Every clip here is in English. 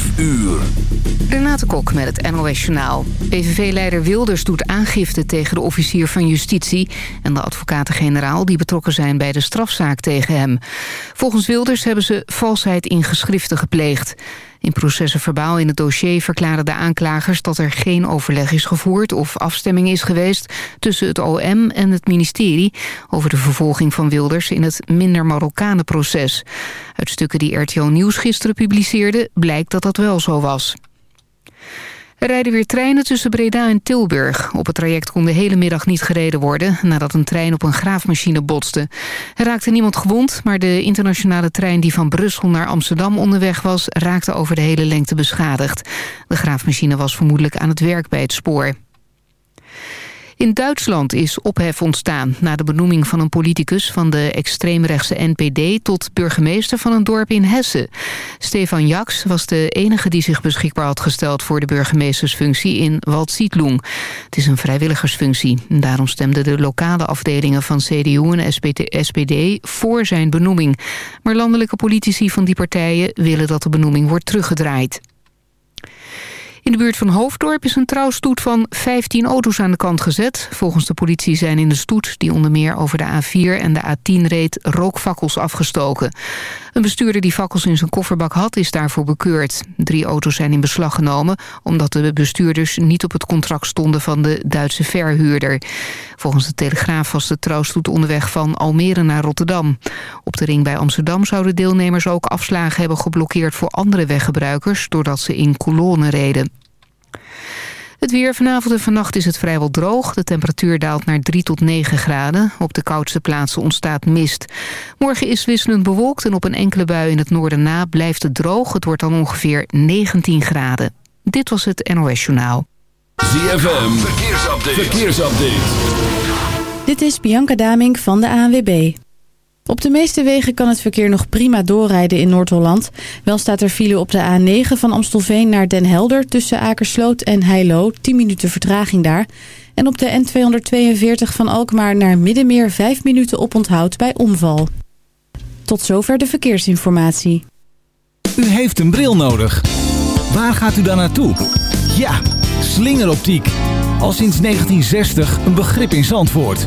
5 uur. Renate Kok met het NOS Journaal. PVV-leider Wilders doet aangifte tegen de officier van justitie... en de advocaten-generaal die betrokken zijn bij de strafzaak tegen hem. Volgens Wilders hebben ze valsheid in geschriften gepleegd. In processen verbaal in het dossier verklaren de aanklagers... dat er geen overleg is gevoerd of afstemming is geweest... tussen het OM en het ministerie... over de vervolging van Wilders in het minder Marokkanen proces. Uit stukken die RTO Nieuws gisteren publiceerde... blijkt dat dat wel zo was. Er rijden weer treinen tussen Breda en Tilburg. Op het traject kon de hele middag niet gereden worden... nadat een trein op een graafmachine botste. Er raakte niemand gewond, maar de internationale trein... die van Brussel naar Amsterdam onderweg was... raakte over de hele lengte beschadigd. De graafmachine was vermoedelijk aan het werk bij het spoor. In Duitsland is ophef ontstaan na de benoeming van een politicus van de extreemrechtse NPD tot burgemeester van een dorp in Hessen. Stefan Jaks was de enige die zich beschikbaar had gesteld voor de burgemeestersfunctie in Waldsiedlung. Het is een vrijwilligersfunctie. Daarom stemden de lokale afdelingen van CDU en SPD voor zijn benoeming. Maar landelijke politici van die partijen willen dat de benoeming wordt teruggedraaid. In de buurt van Hoofddorp is een trouwstoet van 15 auto's aan de kant gezet. Volgens de politie zijn in de stoet, die onder meer over de A4 en de A10 reed, rookfakkels afgestoken. Een bestuurder die fakkels in zijn kofferbak had, is daarvoor bekeurd. Drie auto's zijn in beslag genomen, omdat de bestuurders niet op het contract stonden van de Duitse verhuurder. Volgens de Telegraaf was de trouwstoet onderweg van Almere naar Rotterdam. Op de ring bij Amsterdam zouden deelnemers ook afslagen hebben geblokkeerd voor andere weggebruikers, doordat ze in kolonnen reden. Het weer vanavond en vannacht is het vrijwel droog. De temperatuur daalt naar 3 tot 9 graden. Op de koudste plaatsen ontstaat mist. Morgen is wisselend bewolkt en op een enkele bui in het noorden na blijft het droog. Het wordt dan ongeveer 19 graden. Dit was het NOS Journaal. ZFM, verkeersupdate. verkeersupdate. Dit is Bianca Daming van de ANWB. Op de meeste wegen kan het verkeer nog prima doorrijden in Noord-Holland. Wel staat er file op de A9 van Amstelveen naar Den Helder... tussen Akersloot en Heilo, 10 minuten vertraging daar. En op de N242 van Alkmaar naar Middenmeer... 5 minuten oponthoud bij omval. Tot zover de verkeersinformatie. U heeft een bril nodig. Waar gaat u dan naartoe? Ja, slingeroptiek. Al sinds 1960 een begrip in Zandvoort.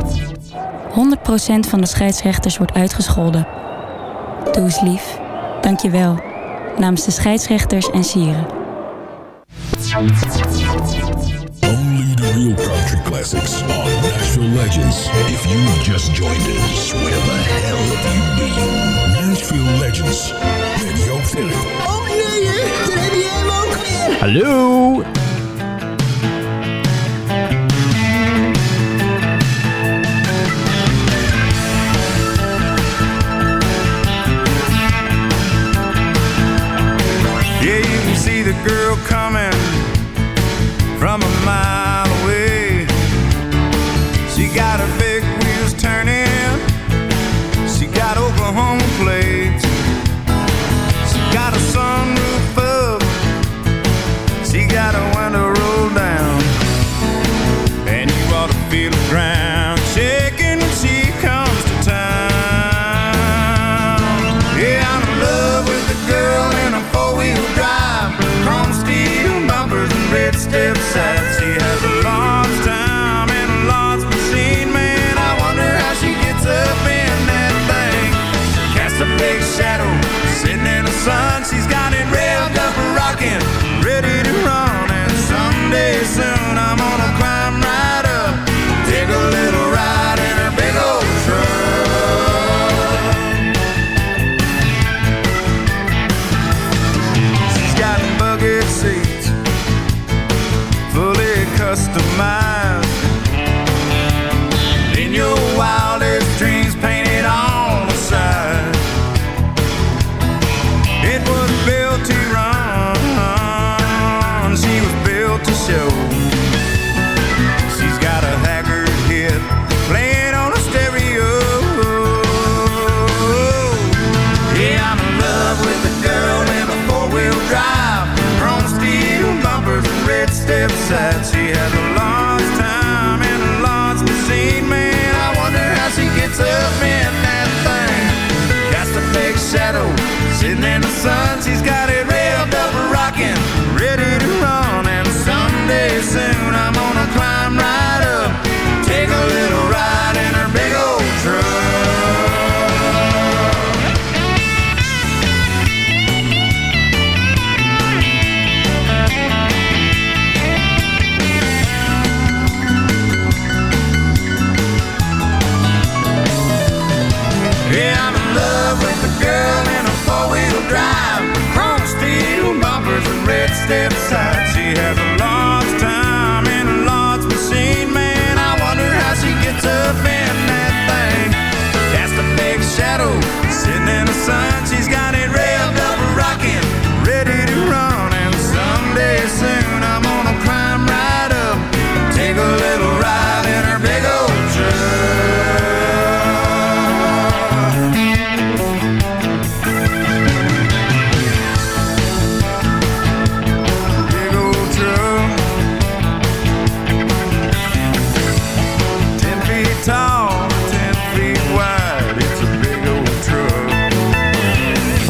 100% van de scheidsrechters wordt uitgescholden. Doe eens lief. Dank je wel. Namens de scheidsrechters en sieren. Only the real country classics on Nashville Legends. If you just joined us, where the hell have you been? Nashville Legends met Joop Philip. Oh nee, daar heb je hem ook weer. Hallo? Girl coming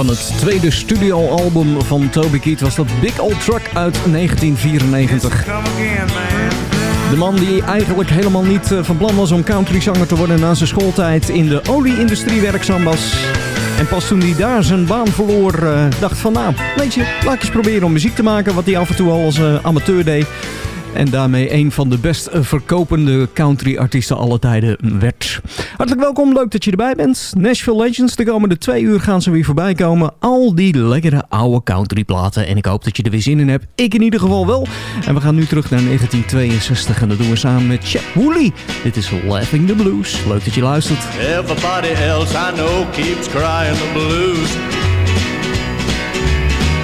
Van het tweede studioalbum van Toby Keith was dat Big Old Truck uit 1994. Come again, man. De man die eigenlijk helemaal niet eh, van plan was om countryzanger te worden na zijn schooltijd in de olieindustrie werkzaam was. En pas toen hij daar zijn baan verloor, eh, dacht van nou, weet je, laat ik eens proberen om muziek te maken. Wat hij af en toe al als eh, amateur deed. En daarmee een van de best verkopende country-artiesten alle tijden werd. Hartelijk welkom, leuk dat je erbij bent. Nashville Legends, de komende twee uur gaan ze weer voorbij komen. Al die lekkere oude countryplaten. En ik hoop dat je er weer zin in hebt. Ik in ieder geval wel. En we gaan nu terug naar 1962 en dat doen we samen met Chap Woolley. Dit is Laughing the Blues. Leuk dat je luistert. Everybody else I know keeps crying the blues.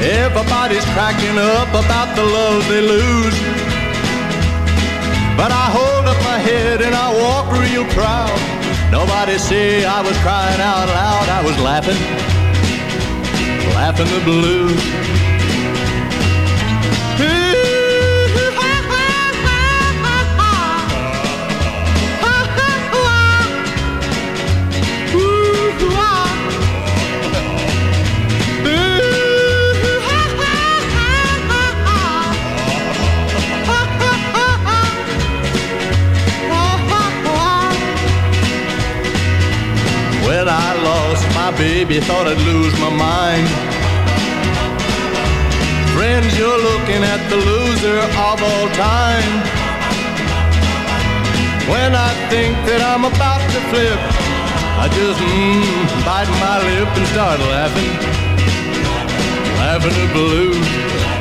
Everybody's cracking up about the love they lose. But I hold up my head and I walk real proud. Nobody see I was crying out loud. I was laughing, laughing the blues. My baby, thought I'd lose my mind. Friends, you're looking at the loser of all time. When I think that I'm about to flip, I just mm, bite my lip and start laughing, laughing the blues.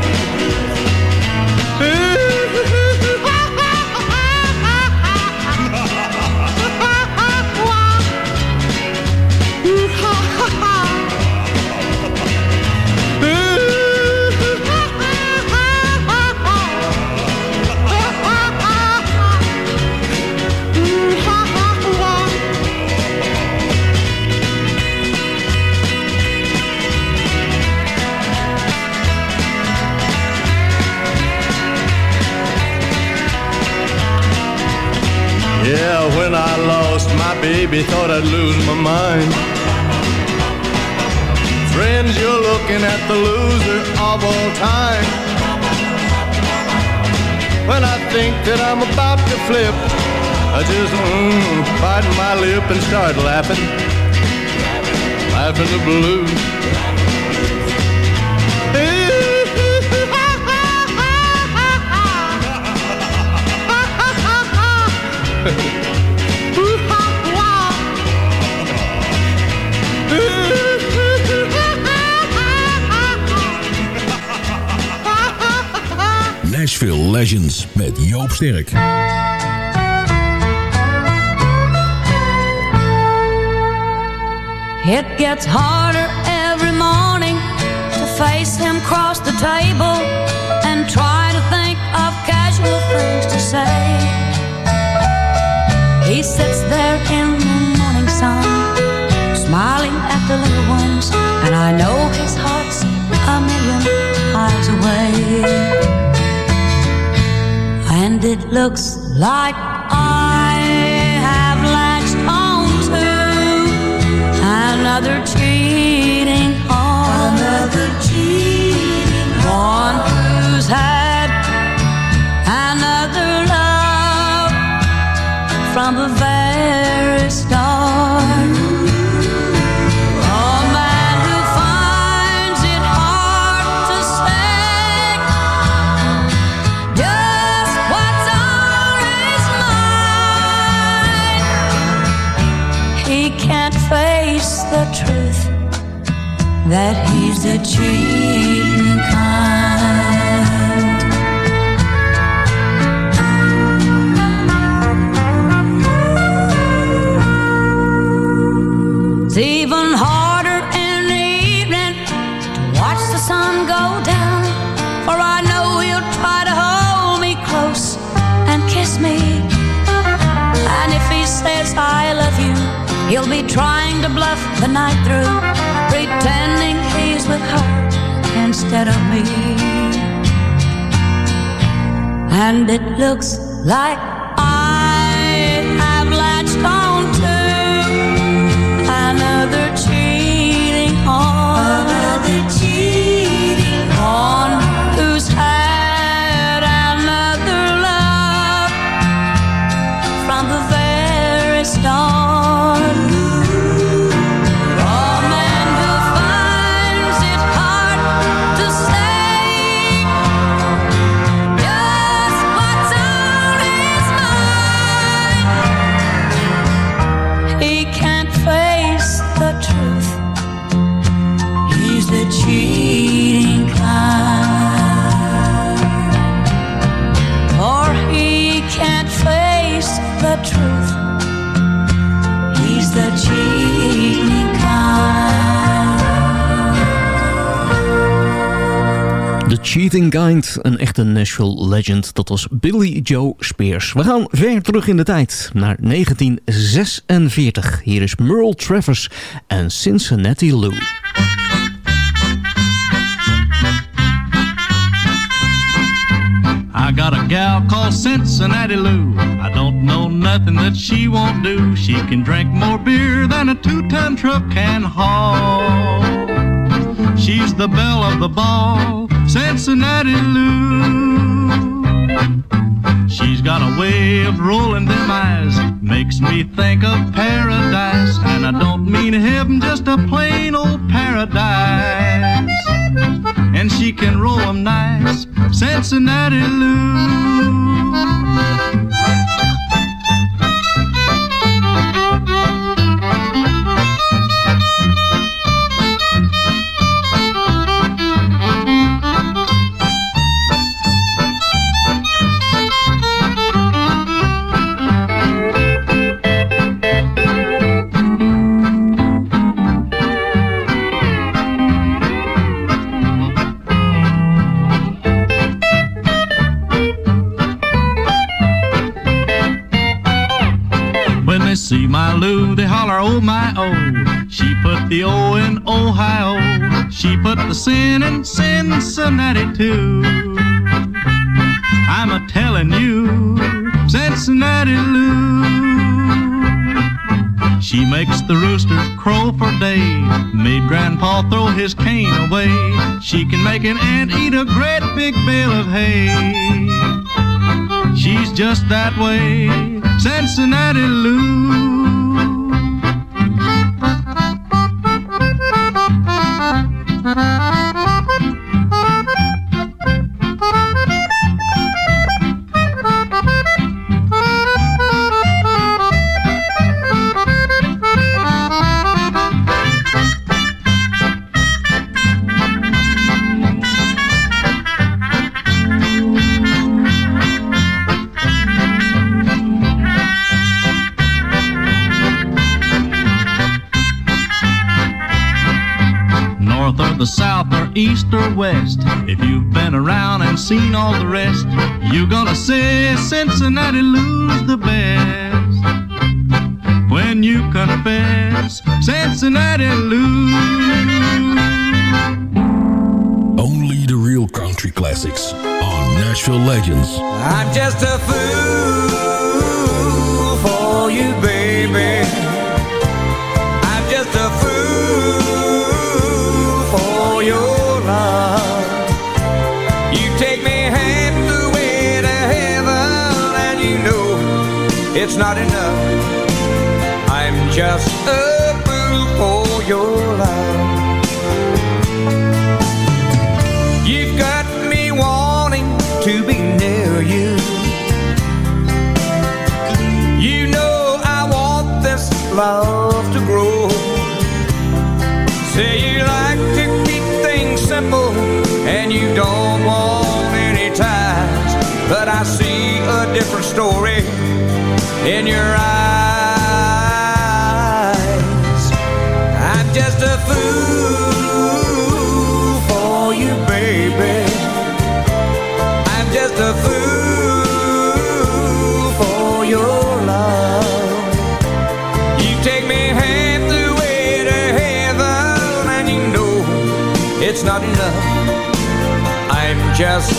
Sterk. It gets it looks like I have latched on to another cheating the cheating kind. It's even harder in the evening to watch the sun go down, for I know he'll try to hold me close and kiss me. And if he says I love you, he'll be trying to bluff the night through, instead of me. And it looks like Cheating Kind, een echte Nashville legend. Dat was Billy Joe Spears. We gaan ver terug in de tijd, naar 1946. Hier is Merle Travers en Cincinnati Lou. I got a gal called Cincinnati Lou. I don't know nothing that she won't do. She can drink more beer than a two-ton truck can haul. She's the belle of the ball, Cincinnati Lou. She's got a way of rolling them eyes, makes me think of paradise. And I don't mean heaven, just a plain old paradise. And she can roll 'em nice, Cincinnati Lou. See my Lou, they holler, oh my oh. She put the O in Ohio. She put the sin in Cincinnati too. I'm a telling you, Cincinnati Lou. She makes the roosters crow for day. Made Grandpa throw his cane away. She can make an ant eat a great big bale of hay. She's just that way, Cincinnati Lou. If you've been around and seen all the rest, you're gonna say Cincinnati Lou's the best. When you confess, Cincinnati Lou. Only the real country classics on Nashville Legends. I'm just a fool for you, baby. it's not enough. I'm just a fool for your love. You've got me wanting to be near you. You know I want this love to grow. Say you like to keep things simple and you don't want any ties. But I see a different story in your eyes. I'm just a fool for you, baby. I'm just a fool for your love. You take me half the way to heaven, and you know it's not enough. I'm just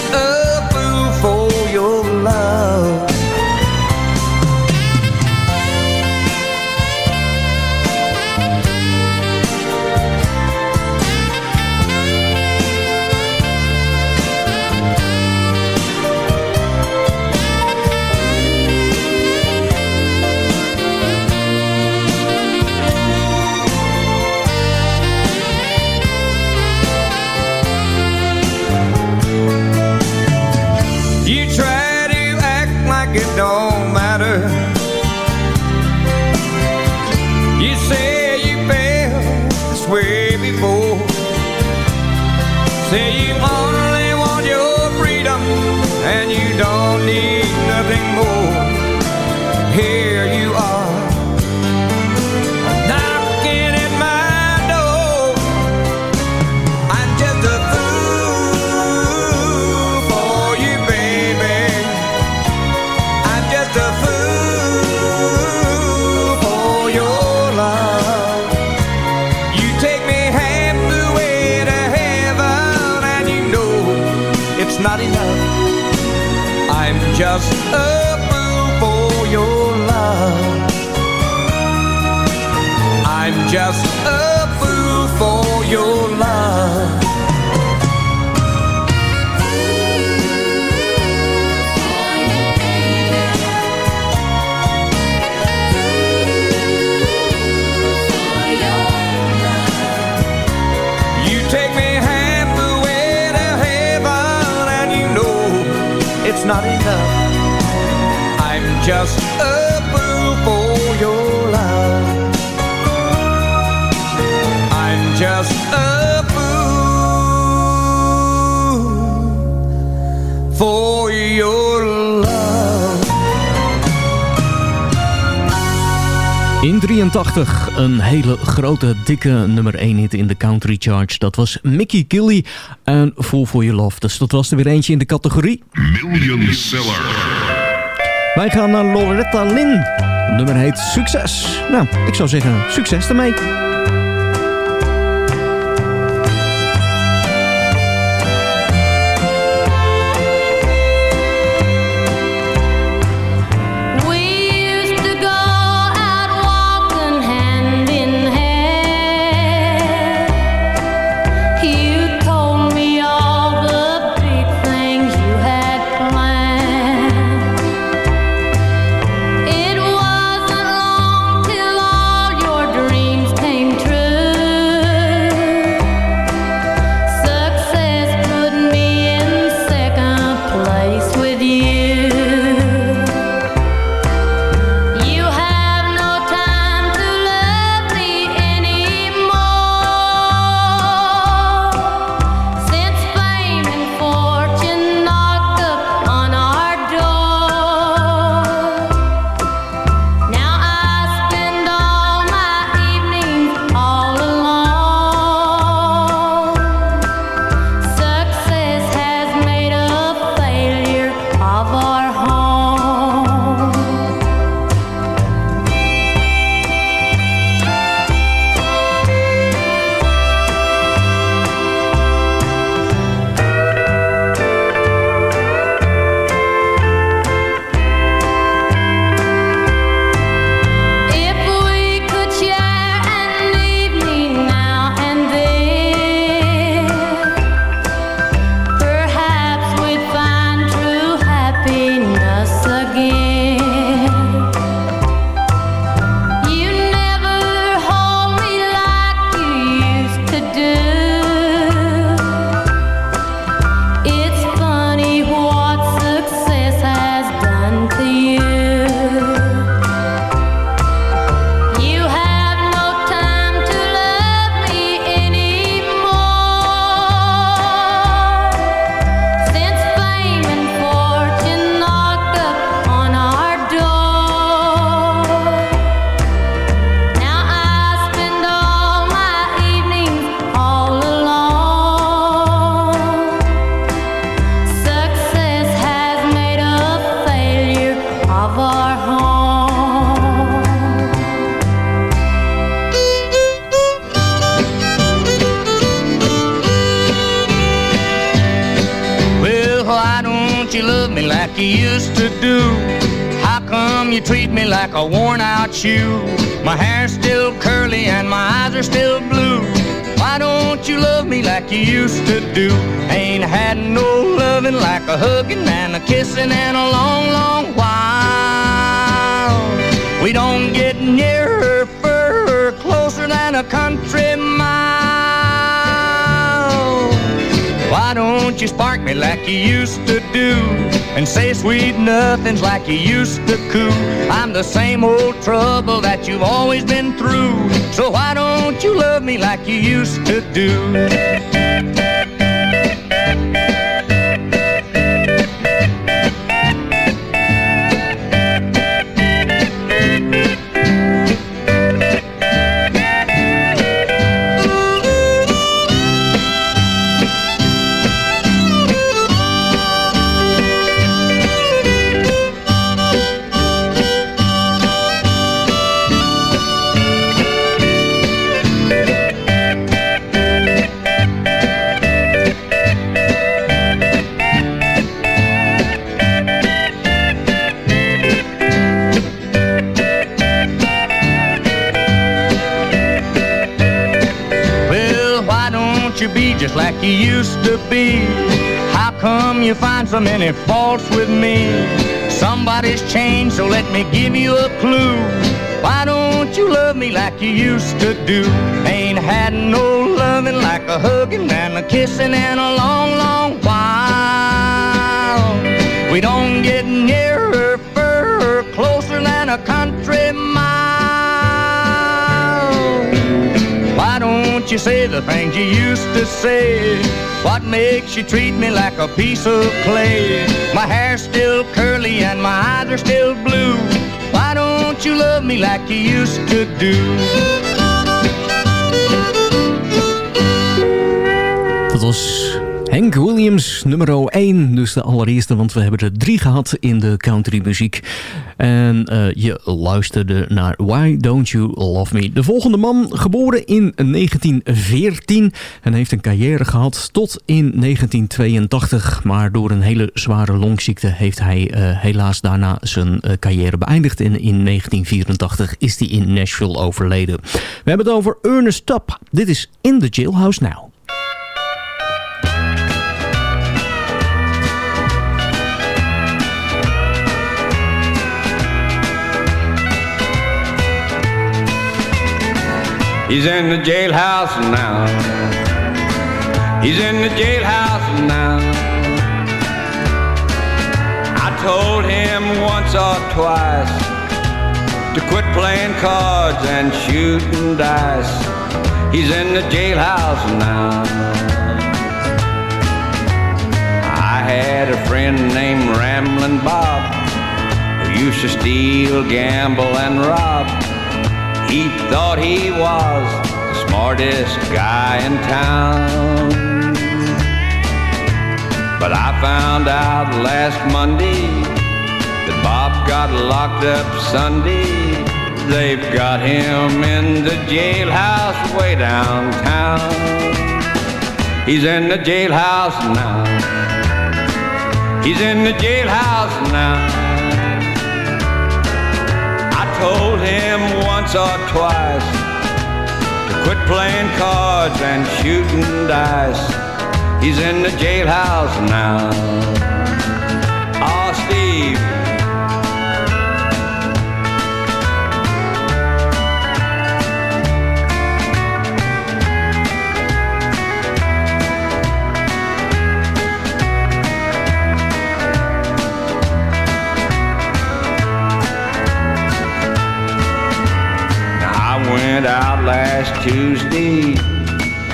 just a fool for your love. You take me half the way to heaven, and you know it's not enough. I'm just a 1983, een hele grote, dikke nummer 1 hit in de country charge. Dat was Mickey Killy en Vol For Your Love. Dus dat was er weer eentje in de categorie... Million Seller. Wij gaan naar Loretta Lynn. Nummer heet Succes. Nou, ik zou zeggen, succes ermee. Curly and my eyes are still blue. Why don't you love me like you used to do? Ain't had no loving like a hugging and a kissing in a long, long while. We don't get nearer, further, closer than a country Why don't you spark me like you used to do? And say sweet nothings like you used to coo. I'm the same old trouble that you've always been through. So why don't you love me like you used to do? Like you used to be? How come you find so many faults with me? Somebody's changed, so let me give you a clue. Why don't you love me like you used to do? Ain't had no loving like a hugging and a kissing in a long, long while. We don't get nearer, further, closer than a country mile. You say the things you used to say? What makes you treat me like a piece of clay? My hair's still curly and my eyes are still blue. Why don't you love me like you used to do? Dat was Hank Williams, nummer 1. Dus de allereerste, want we hebben er drie gehad in de countrymuziek. En eh, je luisterde naar Why Don't You Love Me. De volgende man, geboren in 1914 en heeft een carrière gehad tot in 1982. Maar door een hele zware longziekte heeft hij eh, helaas daarna zijn eh, carrière beëindigd. En in 1984 is hij in Nashville overleden. We hebben het over Ernest Tubb. Dit is In the Jailhouse Now. He's in the jailhouse now. He's in the jailhouse now. I told him once or twice to quit playing cards and shooting dice. He's in the jailhouse now. I had a friend named Ramblin' Bob who used to steal, gamble, and rob. He thought he was the smartest guy in town. But I found out last Monday that Bob got locked up Sunday. They've got him in the jailhouse way downtown. He's in the jailhouse now. He's in the jailhouse now. Told him once or twice to quit playing cards and shooting dice. He's in the jailhouse now. Oh, Steve. Went out last Tuesday,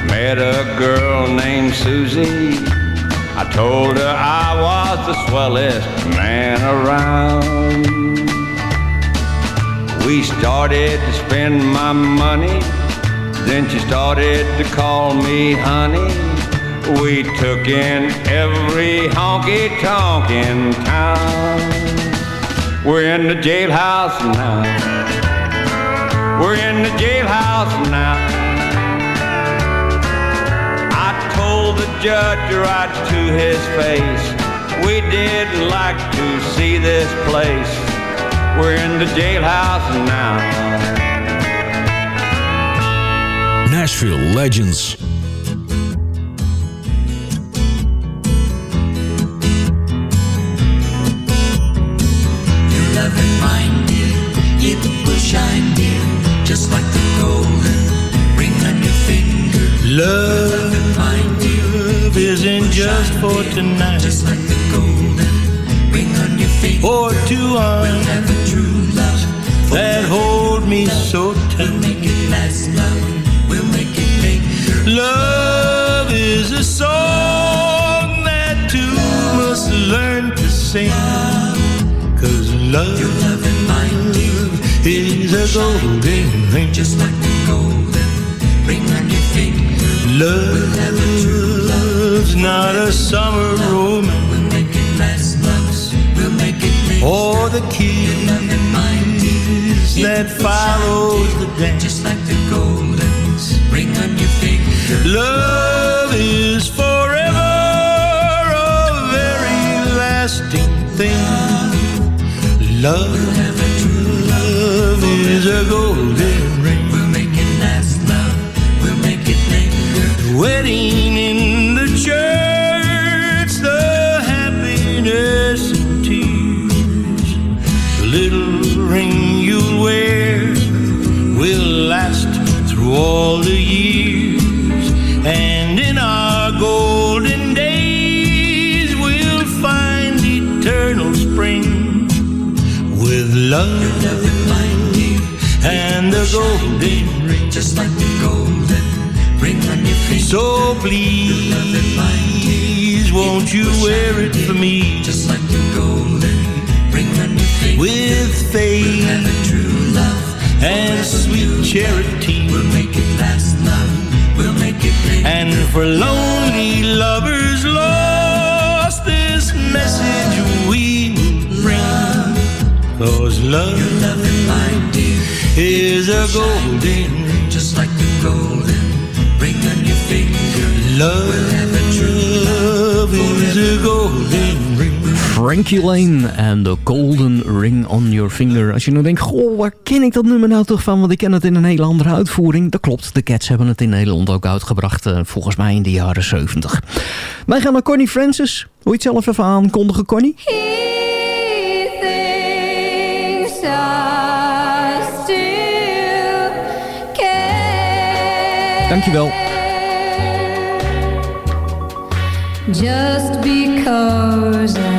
met a girl named Susie. I told her I was the swellest man around. We started to spend my money, then she started to call me honey. We took in every honky tonk in town. We're in the jailhouse now. We're in the jailhouse now. I told the judge right to his face, We didn't like to see this place. We're in the jailhouse now. Nashville Legends. Just for tonight. just like the golden ring on your finger. Or two arms Have a true love, that hold me so tight. make it last, love. We'll make it. Love is a song that two must learn to sing. Cause love Love and mine, is a golden ring. just like the golden ring on your finger. Have a true love, Love's not a summer romance we'll make it last, love. We'll make it or the dear, that follows the dance. just like the golden on your. Love is forever a very lasting thing. Love is a golden through all the years. And in our golden days, we'll find eternal spring with love and and the golden ring. just like the golden ring on your finger. So please, won't you wear it for me Just like the golden ring on your finger. with faith Have a true love. and sweet charity? And for lonely lovers lost, this message we bring. Cause love Love and mine, dear, is a golden ring. just like the golden ring on your finger. Love is a golden. Frankie Lane en The Golden Ring on Your Finger. Als je nou denkt, goh, waar ken ik dat nummer nou toch van? Want ik ken het in een hele andere uitvoering. Dat klopt, de Cats hebben het in Nederland ook uitgebracht. eh, volgens mij in de jaren 70. Wij gaan naar Connie Francis. Hoe je het zelf even aankondigen, Connie? Dankjewel. Just because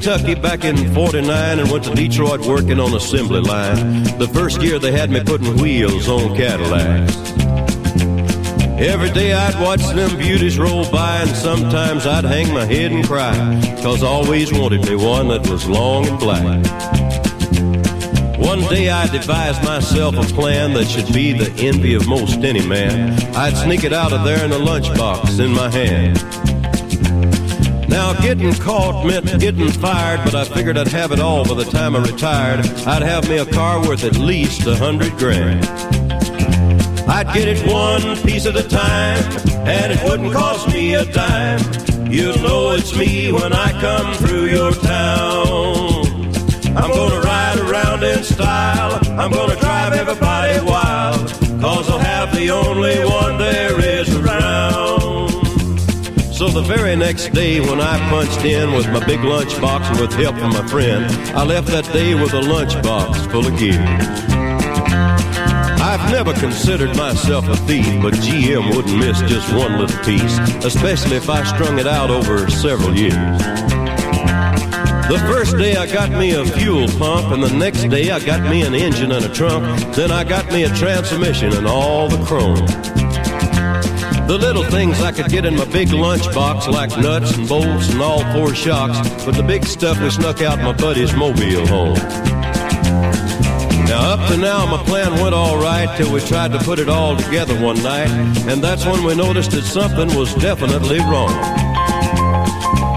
Kentucky back in 49 and went to Detroit working on assembly line. The first year they had me putting wheels on Cadillacs. Every day I'd watch them beauties roll by and sometimes I'd hang my head and cry. Cause I always wanted me one that was long and black. One day I devised myself a plan that should be the envy of most any man. I'd sneak it out of there in a lunchbox in my hand. Now getting caught meant getting fired, but I figured I'd have it all by the time I retired. I'd have me a car worth at least a hundred grand. I'd get it one piece at a time, and it wouldn't cost me a dime. You'll know it's me when I come through your town. I'm gonna ride around in style. I'm gonna drive everybody wild. Cause I'll have the only one there is. So the very next day when I punched in with my big lunchbox and with help from my friend, I left that day with a lunchbox full of gears. I've never considered myself a thief, but GM wouldn't miss just one little piece, especially if I strung it out over several years. The first day I got me a fuel pump, and the next day I got me an engine and a trunk. Then I got me a transmission and all the chrome. The little things I could get in my big lunchbox, like nuts and bolts and all four shocks, but the big stuff we snuck out my buddy's mobile home. Now up to now my plan went all right till we tried to put it all together one night, and that's when we noticed that something was definitely wrong.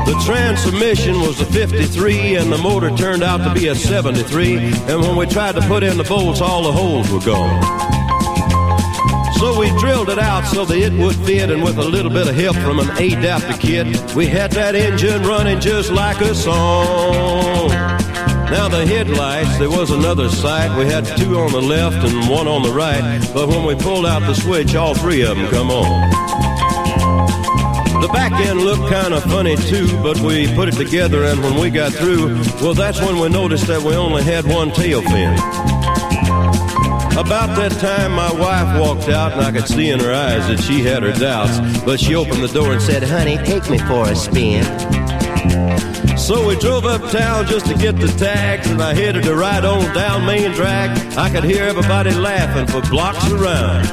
The transmission was a 53 and the motor turned out to be a 73, and when we tried to put in the bolts, all the holes were gone. We drilled it out so that it would fit, and with a little bit of help from an adapter kit, we had that engine running just like a song. Now the headlights, there was another sight. We had two on the left and one on the right, but when we pulled out the switch, all three of them come on. The back end looked kind of funny too, but we put it together and when we got through, well that's when we noticed that we only had one tail fin. About that time my wife walked out and I could see in her eyes that she had her doubts, but she opened the door and said, honey, take me for a spin. So we drove uptown just to get the tags, and I headed to ride on down Main Drag. I could hear everybody laughing for blocks around.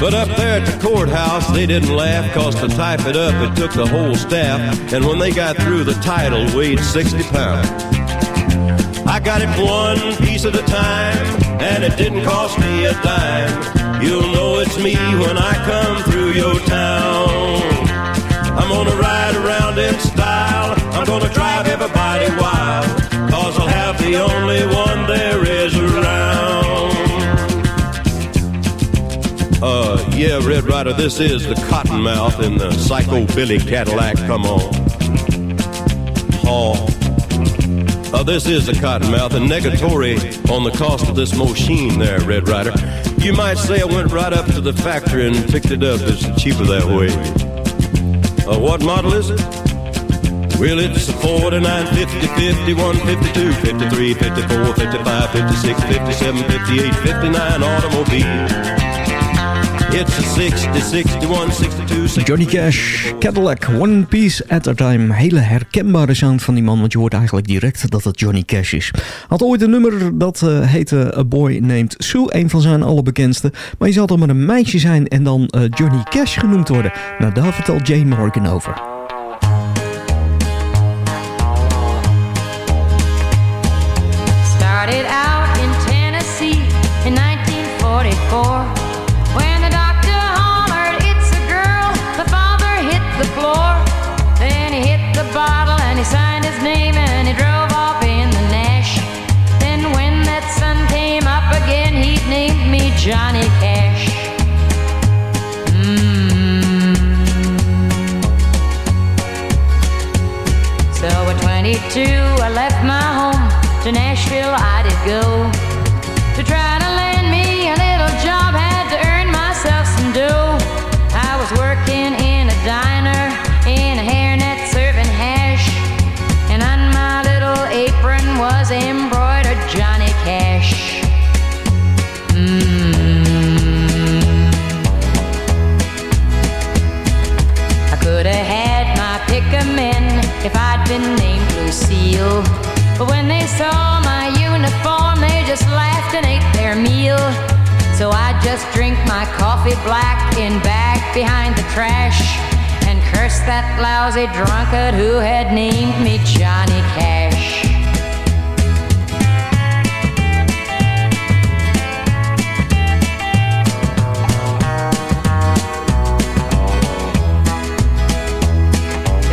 But up there at the courthouse, they didn't laugh, cause to type it up, it took the whole staff, and when they got through, the title weighed 60 pounds. I got it one piece at a time, and it didn't cost me a dime. You'll know it's me when I come through your town. I'm gonna ride around in style. I'm gonna drive everybody wild. Cause I'll have the only one there is around. Uh, yeah, Red Rider, this is the Cottonmouth in the Psychobilly Cadillac. Come on. Oh. Uh, this is a Cottonmouth, and negatory on the cost of this machine there, Red Rider. You might say I went right up to the factory and picked it up. It's cheaper that way. Uh, what model is it? Well, it's a 49, 50, 51, 52, 53, 54, 55, 56, 57, 58, 59 automobile. It's a 60, 61, 62, 62. Johnny Cash, Cadillac, One Piece at a Time. Hele herkenbare sound van die man, want je hoort eigenlijk direct dat het Johnny Cash is. Had ooit een nummer dat uh, heette A Boy Named Sue, een van zijn allerbekendste. Maar je zal toch maar een meisje zijn en dan uh, Johnny Cash genoemd worden. Nou, daar vertelt Jane Morgan over. Started out in Tennessee in 1944 Johnny Cash. Mm. So at 22, I left my home to Nashville. I did go But when they saw my uniform, they just laughed and ate their meal. So I just drink my coffee black in back behind the trash and curse that lousy drunkard who had named me Johnny Cash.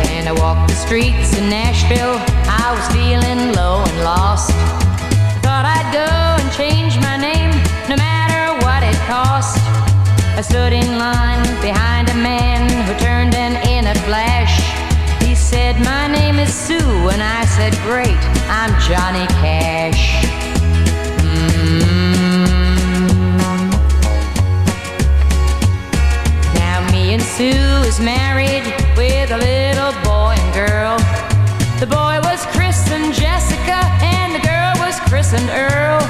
Then I walked the streets in Nashville. I was feeling low and lost. Thought I'd go and change my name, no matter what it cost. I stood in line behind a man who turned in in a flash. He said, My name is Sue, and I said, Great, I'm Johnny Cash. Mm. Now me and Sue is married with a little boy and girl. The boy christened Jessica, and the girl was christened Earl.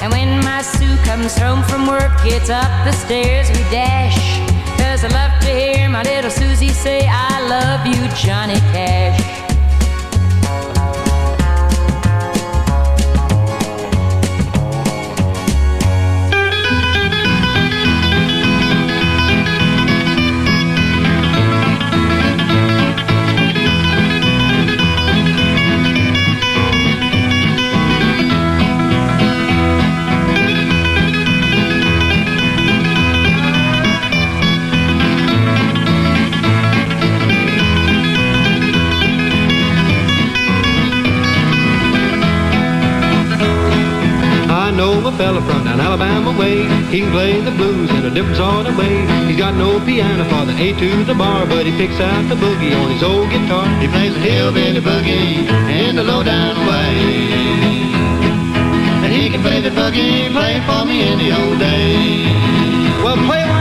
And when my Sue comes home from work, it's up the stairs we dash. Cause I love to hear my little Susie say, I love you, Johnny Cash. Fella from down Alabama way. He can play the blues in a different sort of way. He's got no piano for the A to the bar, but he picks out the boogie on his old guitar. He plays the hillbilly boogie in the lowdown way. And he can play the boogie, play for me in the old days. Well, play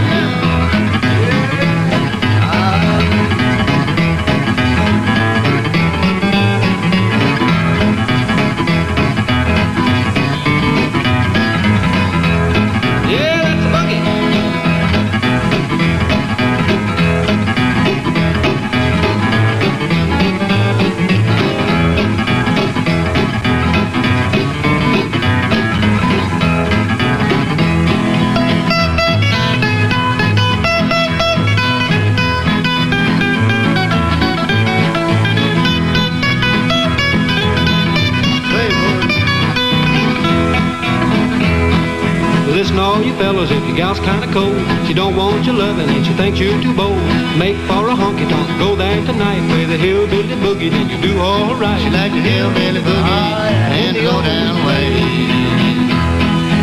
fellas, if your gal's kinda cold, she don't want your loving and she thinks you're too bold. Make for a honky tonk, go there tonight, play the hillbilly boogie, then you do all right. She likes the hillbilly boogie oh, and the go down way.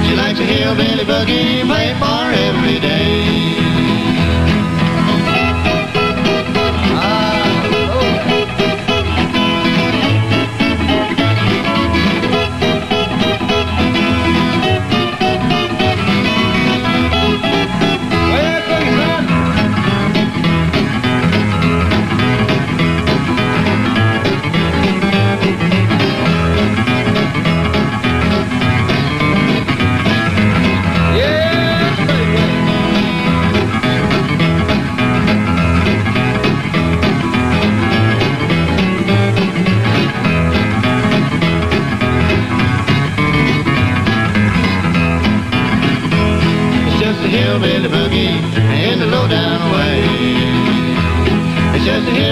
She likes the hillbilly boogie, play for every day.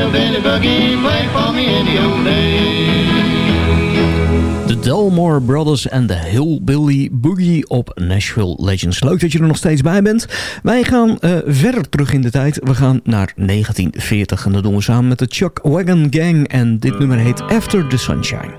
It's just a hillbilly boogie, play for me in the old days. De Delmore Brothers en de Hillbilly Boogie op Nashville Legends. Leuk dat je er nog steeds bij bent. Wij gaan eh, verder terug in de tijd. We gaan naar 1940 en dat doen we samen met de Chuck Wagon Gang. En dit nummer heet After the Sunshine.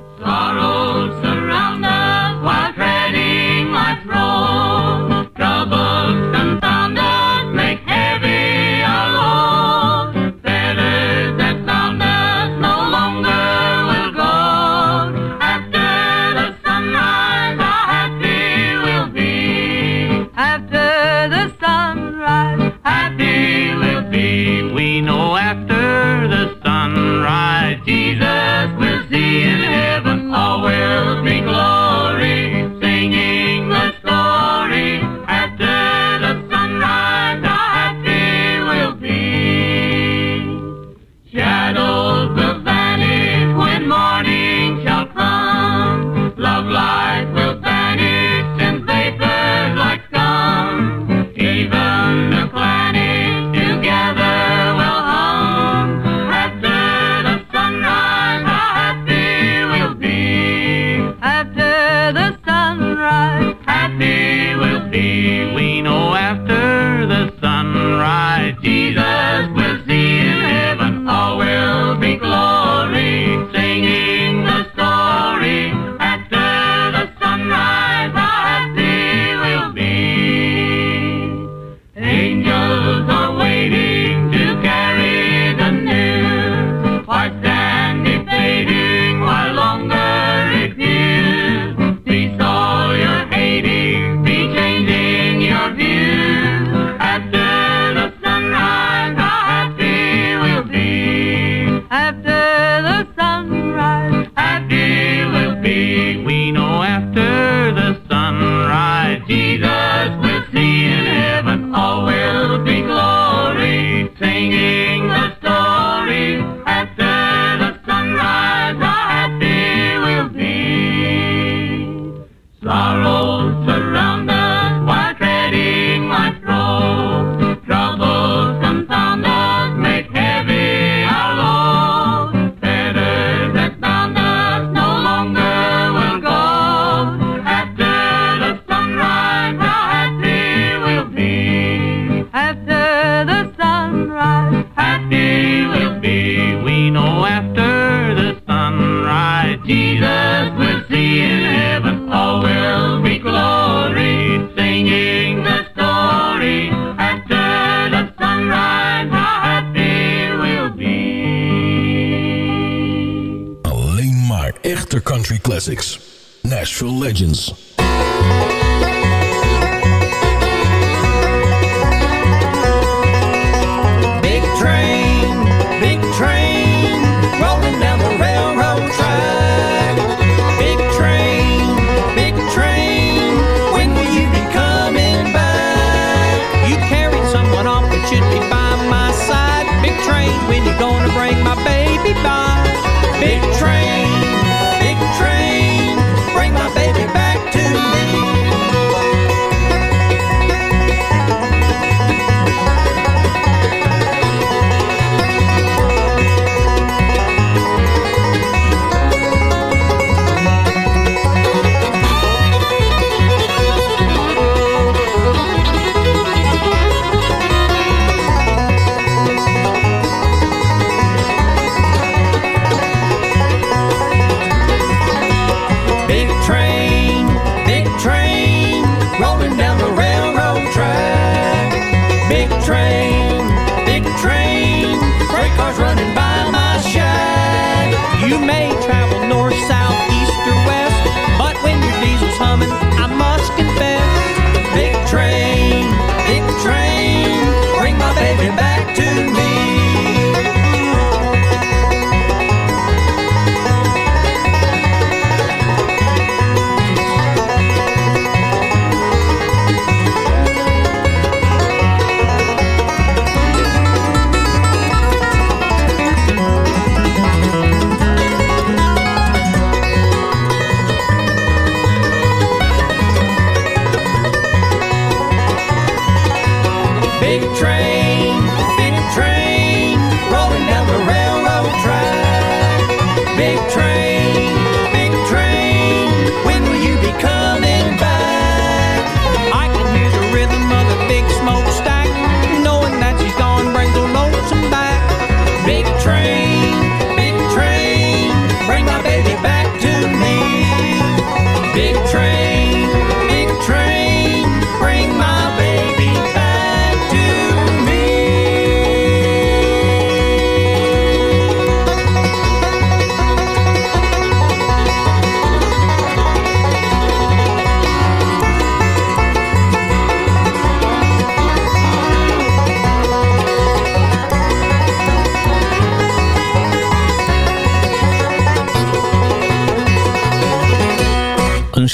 Legends.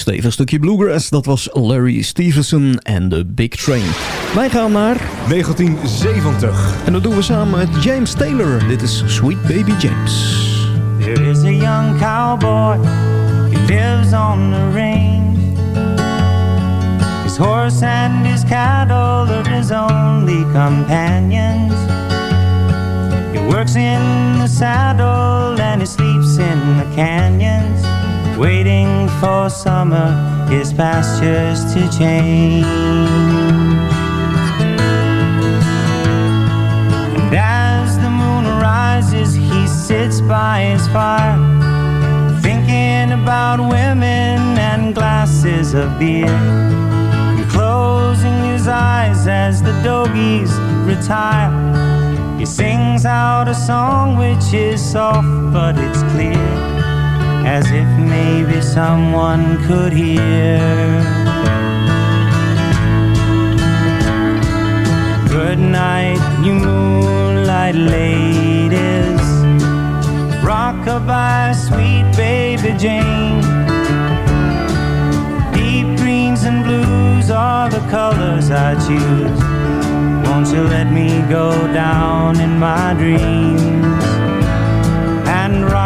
Een stevig stukje bluegrass, dat was Larry Stevenson en de Big Train. Wij gaan naar 1970. En dat doen we samen met James Taylor. Dit is Sweet Baby James. There is a young cowboy who lives on the range. His horse and his cattle are his only companions. He works in the saddle and he sleeps in the canyons, waiting for summer, his pastures to change. And as the moon rises, he sits by his fire, thinking about women and glasses of beer. And closing his eyes as the doggies retire, he sings out a song which is soft but it's clear, as if maybe someone could hear. Good night, you moonlight ladies. Rockabye, sweet baby Jane. Deep greens and blues are the colors I choose. Won't you let me go down in my dreams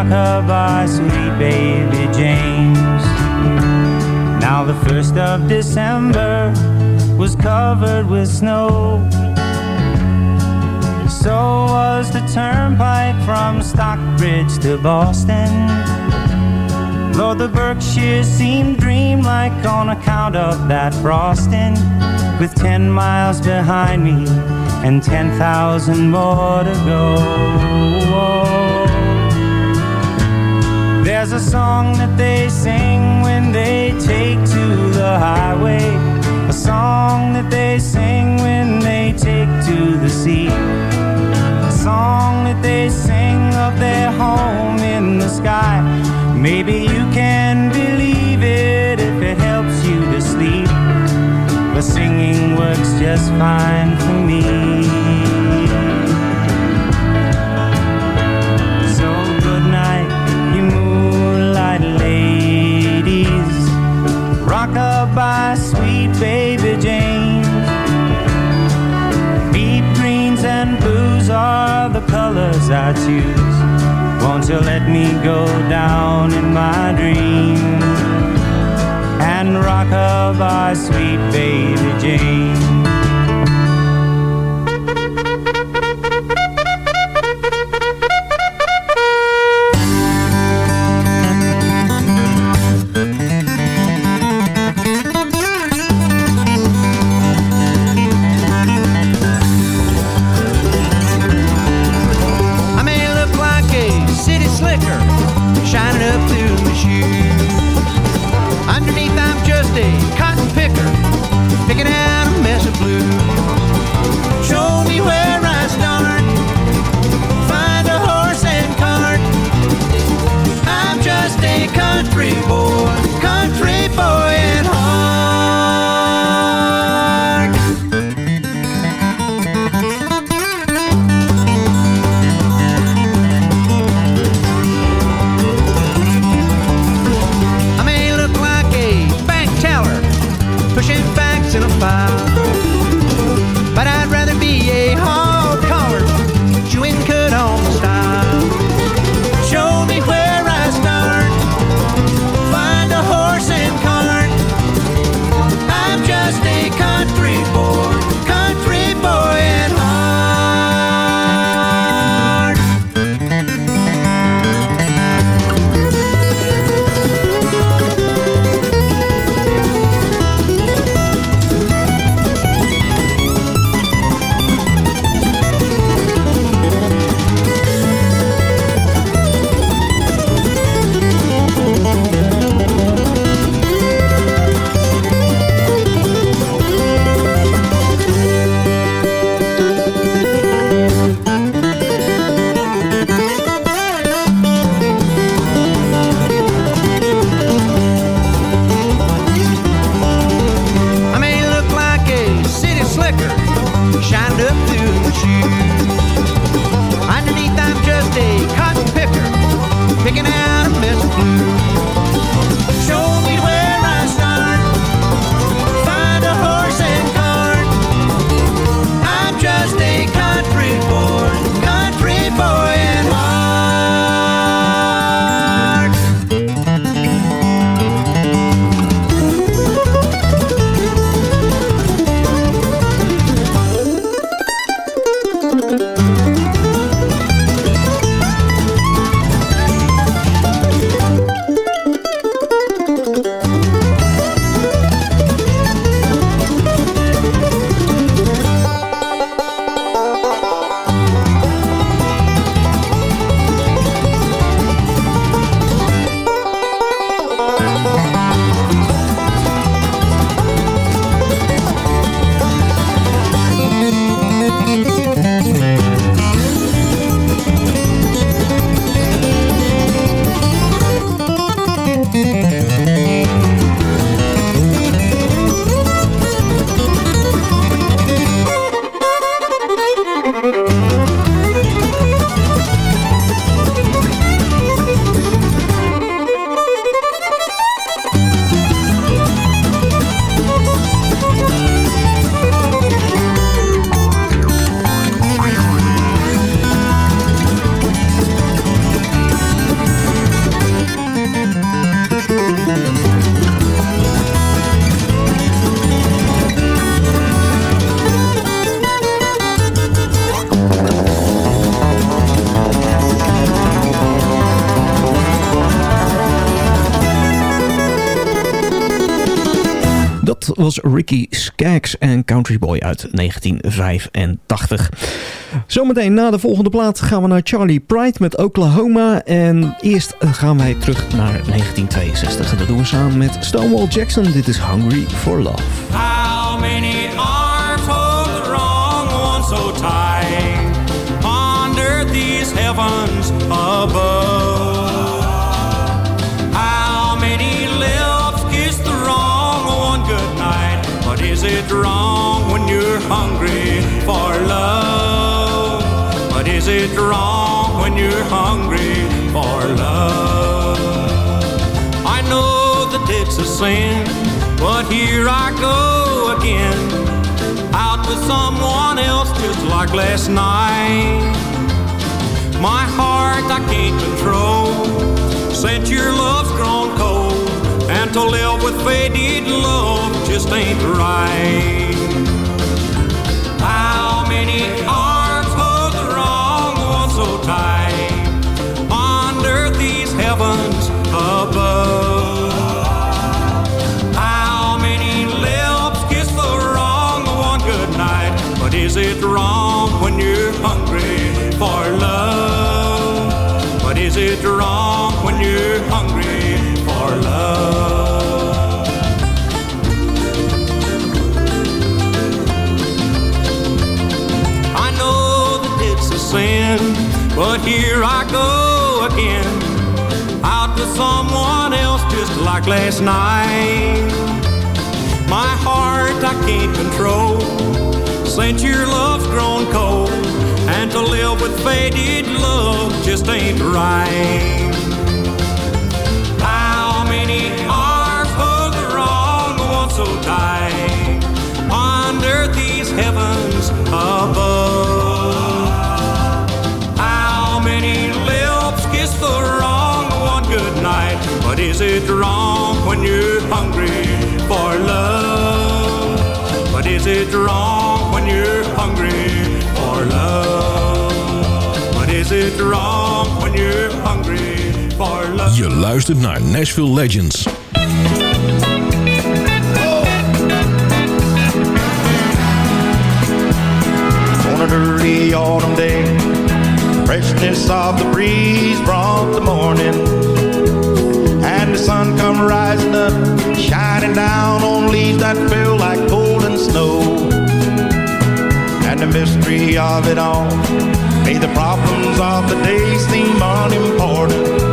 rockabye, sweet baby James? Now the first of December was covered with snow. So was the turnpike from Stockbridge to Boston. Though the Berkshires seemed dreamlike on account of that frosting. With ten miles behind me, and 10,000 more to go. There's a song that they sing when they take to the highway, a song that they sing when they take to the sea, a song that they sing of their home in the sky. Maybe you can believe it if it helps you to sleep, but singing works just fine I choose. Won't you let me go down in my dreams and rockabye, sweet baby Jane? Ricky Skaggs en Country Boy uit 1985. Zometeen na de volgende plaat gaan we naar Charlie Pride met Oklahoma. En eerst gaan wij terug naar 1962. En dat doen we samen met Stonewall Jackson. Dit is Hungry for Love. How many arms hold the wrong one so tight under these heavens But is it wrong when you're hungry for love? But is it wrong when you're hungry for love? I know that it's a sin, but here I go again. Out with someone else just like last night. My heart I can't control, since your love's to live with faded love just ain't right. But here I go again. Out with someone else just like last night. My heart I can't control, since your love's grown cold. And to live with faded love just ain't right. It wrong when you're hungry for love? But is it wrong when you're hungry for love? But is it wrong when you're hungry for love? Je luistert naar Nashville Legends. On an early autumn day, freshness of the breeze brought the morning, and the sun come rising up, shining down on leaves that feel like golden snow. And the mystery of it all made the problems of the day seem unimportant.